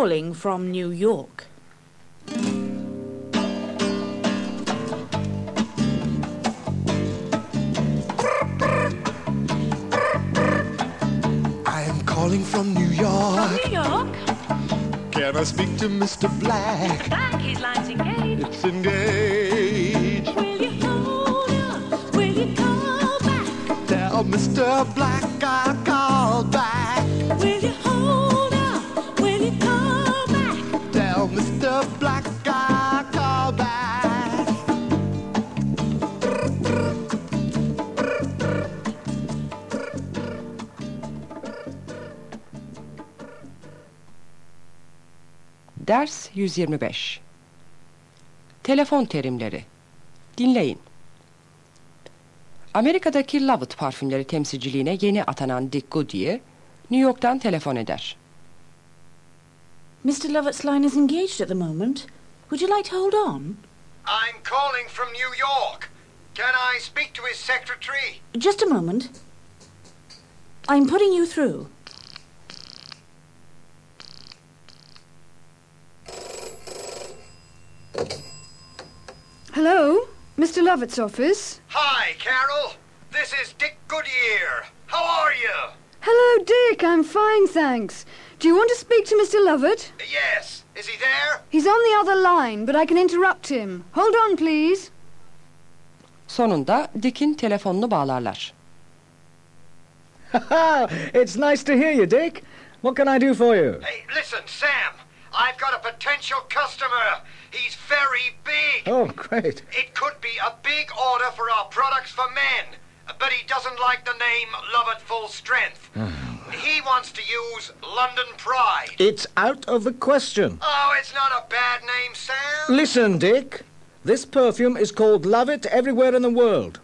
calling from New York. I am calling from New York. New York? Can I speak to Mr. Black? Mr. Black, his line's engaged. It's engaged. Will you hold up? Will you call back? Tell Mr. Black I Ders 125 Telefon terimleri Dinleyin. Amerika'daki Lovett parfümleri temsilciliğine yeni atanan Dick Goodyear, New York'tan telefon eder. Mr. Lovett's line is engaged at the moment. Would you like to hold on? I'm calling from New York. Can I speak to his secretary? Just a moment. I'm putting you through. Hello, Mr. Lovett's office. Hi, Carol. This is Dick Goodyear. How are you? Hello, Dick. I'm fine, thanks. Do you want to speak to Mr. Lovett? Yes. Is he there? He's on the other line, but I can interrupt him. Hold on, please. Sonunda Dick'in telefonunu bağlarlar. it's nice to hear you, Dick. What can I do for you? Hey, listen, Sam. I've got a potential customer. He's very big. Oh, great. It could be a big order for our products for men, but he doesn't like the name Lovett Full Strength. Hmm. he wants to use London Pride. It's out of the question. Oh, it's not a bad name, Sam. Listen, Dick. This perfume is called Love It everywhere in the world.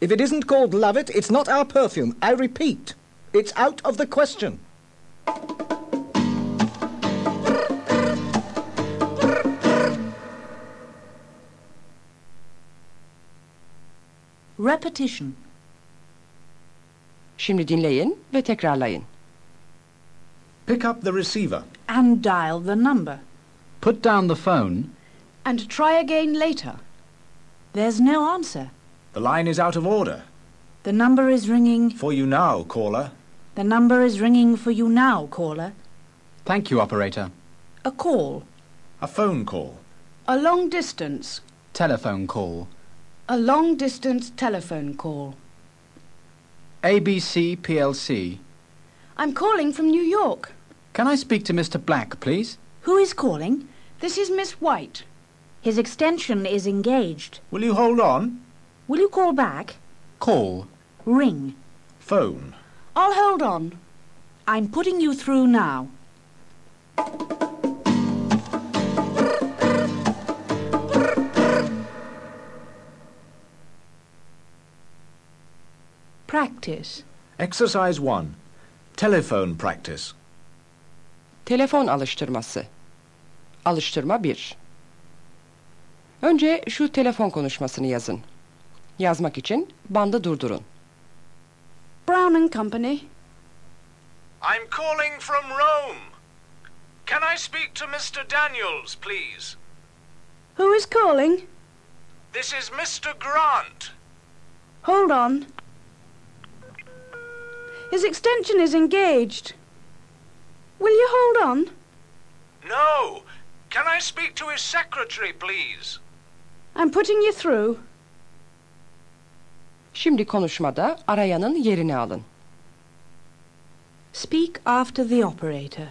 If it isn't called Love It, it's not our perfume. I repeat, it's out of the question. Repetition. Şimdi dinleyin ve tekrarlayın. Pick up the receiver. And dial the number. Put down the phone. And try again later. There's no answer. The line is out of order. The number is ringing. For you now, caller. The number is ringing for you now, caller. Thank you, operator. A call. A phone call. A long distance. Telephone call. A long distance telephone call. ABC PLC. I'm calling from New York. Can I speak to Mr. Black, please? Who is calling? This is Miss White. His extension is engaged. Will you hold on? Will you call back? Call. Ring. Phone. I'll hold on. I'm putting you through now. Practice. Exercise 1. Telephone practice. Telefon alıştırması. Alıştırma 1. Önce şu telefon konuşmasını yazın. Yazmak için bandı durdurun. Brown and Company. I'm calling from Rome. Can I speak to Mr. Daniels, please? Who is calling? This is Mr. Grant. Hold on. His extension is engaged. Will you hold on? No. Can I speak to his secretary, please? I'm putting you through. Şimdi konuşmada arayanın yerini alın. Speak after the operator.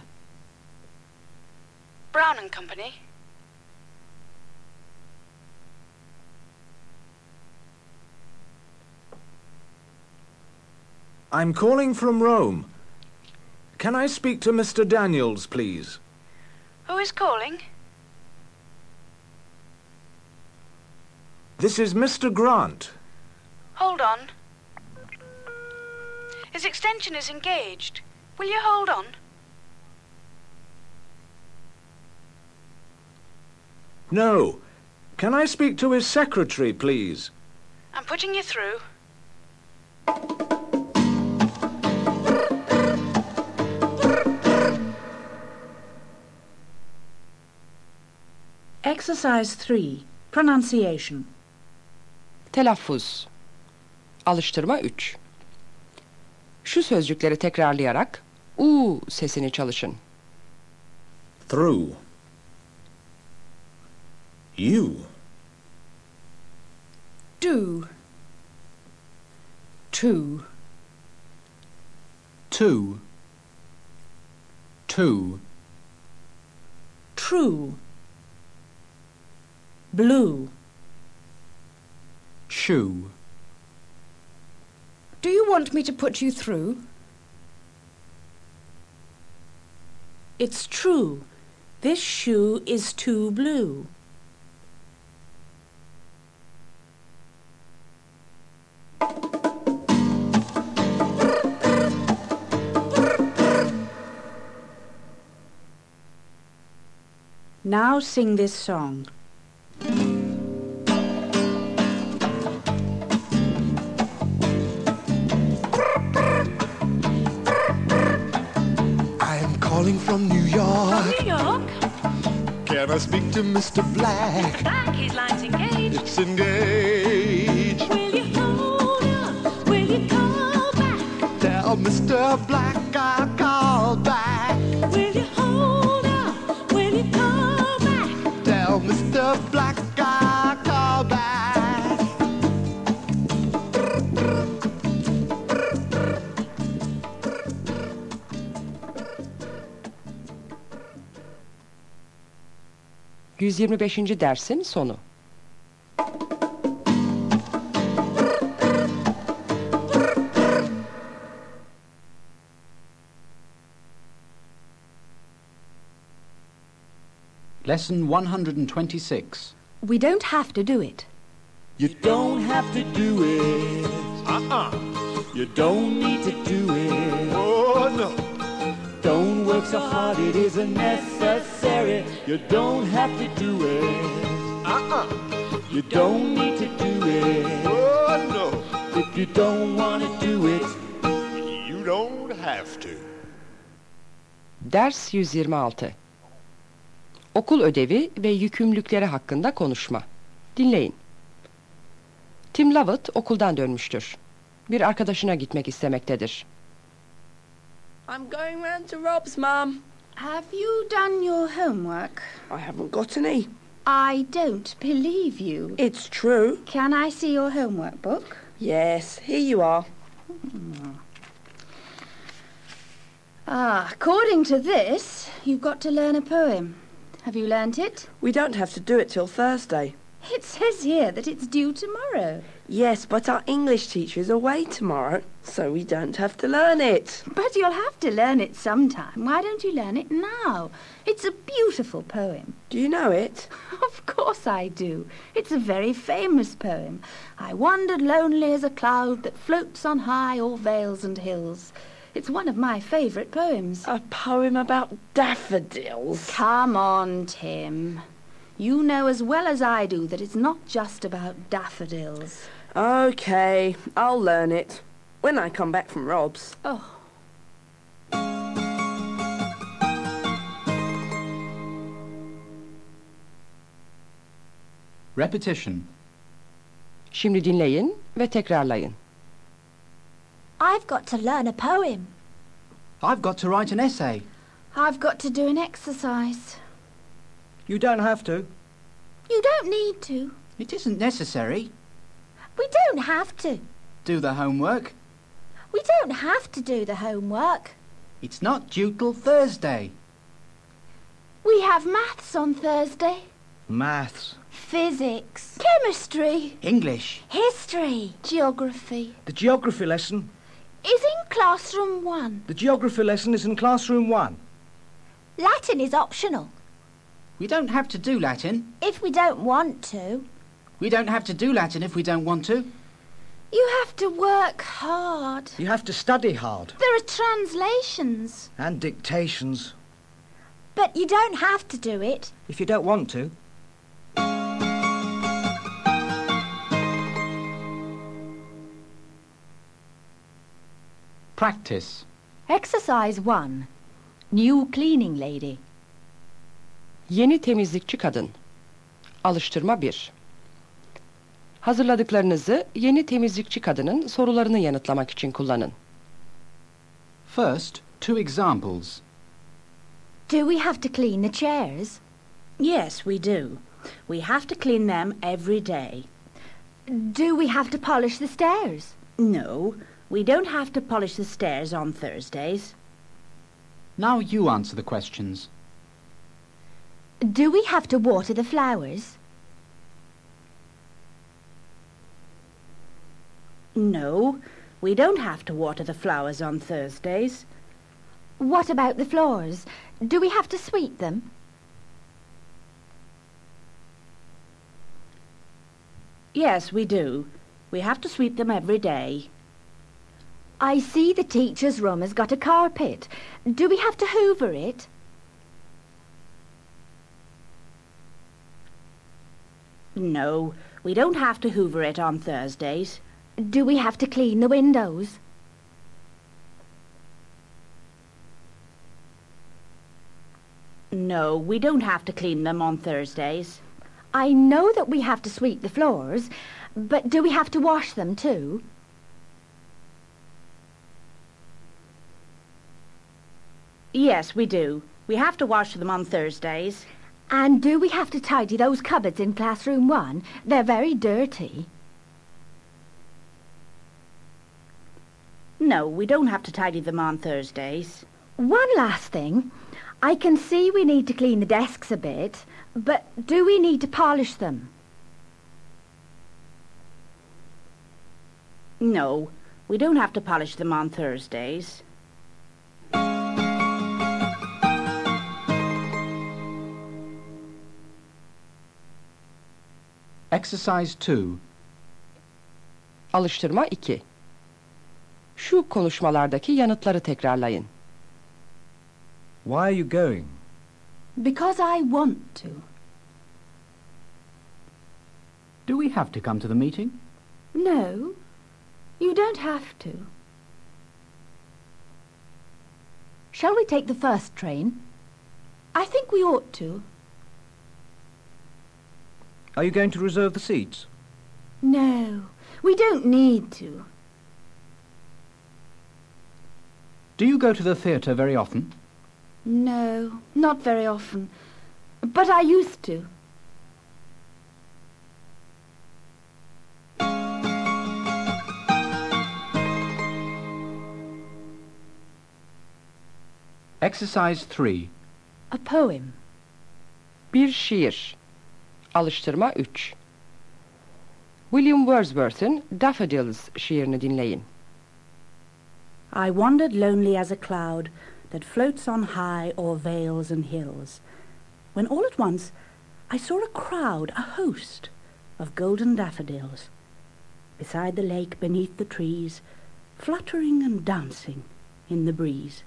Brown and Company. I'm calling from Rome. Can I speak to Mr. Daniels, please? Who is calling? This is Mr. Grant. Hold on. His extension is engaged. Will you hold on? No. Can I speak to his secretary, please? I'm putting you through. Exercise 3. Pronunciation. Telaffuz. Alıştırma 3. Şu sözcükleri tekrarlayarak U sesini çalışın. Through. You. Do. Two. Two. Two. True. Blue. Shoe. Do you want me to put you through? It's true. This shoe is too blue. Now sing this song. From New York. New York. Can I speak to Mr. Black? Black, his line's engaged. It's engaged. Will you hold up? Will you call back? Tell Mr. Black 125. dersin sonu. Lesson 126. We don't have to do it. You don't have to do it. Uh-uh. You don't need to do it. Oh, no. Don't work so hard, it isn't necessary. You don't have to do it. Uh-uh. You don't need to do it. Oh, no. If you don't want to do it, You don't have to. Ders 126. Okul ödevi ve yükümlülükleri hakkında konuşma. Dinleyin. Tim Lovett okuldan dönmüştür. Bir arkadaşına gitmek istemektedir. I'm going round to Rob's, Mum. Have you done your homework? I haven't got any. I don't believe you. It's true. Can I see your homework book? Yes, here you are. Ah, according to this, you've got to learn a poem. Have you learnt it? We don't have to do it till Thursday. It says here that it's due tomorrow. Yes, but our English teacher is away tomorrow, so we don't have to learn it. But you'll have to learn it sometime. Why don't you learn it now? It's a beautiful poem. Do you know it? Of course I do. It's a very famous poem. I wandered lonely as a cloud that floats on high o'er vales and hills. It's one of my favourite poems. A poem about daffodils. Come on, Tim. You know as well as I do that it's not just about daffodils. Okay, I'll learn it. When I come back from Rob's. Oh, Repetition. Şimdi dinleyin ve tekrarlayın. I've got to learn a poem. I've got to write an essay. I've got to do an exercise. You don't have to. You don't need to. It isn't necessary. We don't have to. Do the homework. We don't have to do the homework. It's not due till Thursday. We have maths on Thursday. Maths. Physics. Chemistry. English. History. Geography. The geography lesson. Is in classroom one. The geography lesson is in classroom one. Latin is optional. We don't have to do Latin. If we don't want to. We don't have to do Latin if we don't want to. You have to work hard. You have to study hard. There are translations. And dictations. But you don't have to do it. If you don't want to. Practice. Exercise 1. New cleaning lady. Yeni temizlikçi kadın. Alıştırma 1 Hazırladıklarınızı yeni temizlikçi kadının sorularını yanıtlamak için kullanın. First, two examples. Do we have to clean the chairs? Yes, we do. We have to clean them every day. Do we have to polish the stairs? No, we don't have to polish the stairs on Thursdays. Now you answer the questions. Do we have to water the flowers? No, we don't have to water the flowers on Thursdays. What about the floors? Do we have to sweep them? Yes, we do. We have to sweep them every day. I see the teacher's room has got a carpet. Do we have to hoover it? No, we don't have to hoover it on Thursdays. Do we have to clean the windows? No, we don't have to clean them on Thursdays. I know that we have to sweep the floors, but do we have to wash them too? Yes, we do. We have to wash them on Thursdays. And do we have to tidy those cupboards in classroom one? They're very dirty. No, we don't have to tidy them on Thursdays. One last thing. I can see we need to clean the desks a bit, but do we need to polish them? No, we don't have to polish them on Thursdays. Exercise 2. Alıştırma 2 Şu konuşmalardaki yanıtları tekrarlayın. Why are you going? Because I want to. Do we have to come to the meeting? No, you don't have to. Shall we take the first train? I think we ought to. Are you going to reserve the seats? No, we don't need to. Do you go to the theatre very often? No, not very often. But I used to. Exercise 3. A poem. Bir şiir. Alıştırma 3 William Wordsworth'ın Daffodils şiirini dinleyin. I wandered lonely as a cloud that floats on high o'er vales and hills, when all at once I saw a crowd, a host of golden daffodils, beside the lake beneath the trees, fluttering and dancing in the breeze.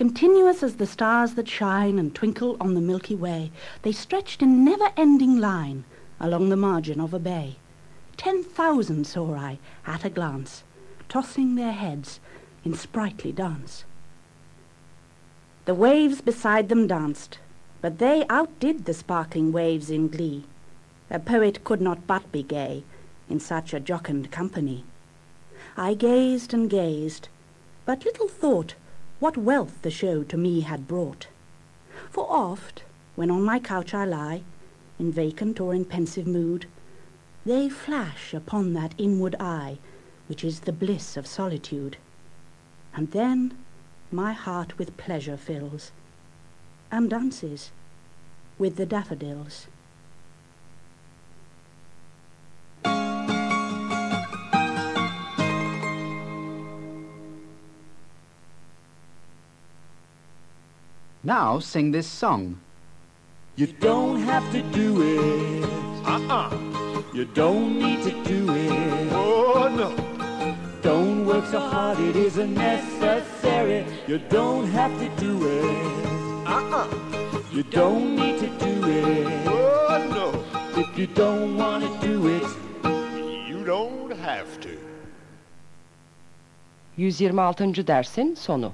Continuous as the stars that shine and twinkle on the Milky Way, they stretched in never-ending line along the margin of a bay. Ten thousand saw I at a glance, tossing their heads in sprightly dance. The waves beside them danced, but they outdid the sparkling waves in glee. A poet could not but be gay in such a jocund company. I gazed and gazed, but little thought what wealth the show to me had brought. For oft, when on my couch I lie, in vacant or in pensive mood, they flash upon that inward eye, which is the bliss of solitude. And then my heart with pleasure fills, and dances with the daffodils. Now sing this song. You don't have to do it. Uh-uh. You don't need to do it. Oh, no. Don't work so hard, it isn't necessary. You don't have to do it. Uh-uh. You don't need to do it. Oh, no. If you don't want to do it, You don't have to. 126. dersin sonu.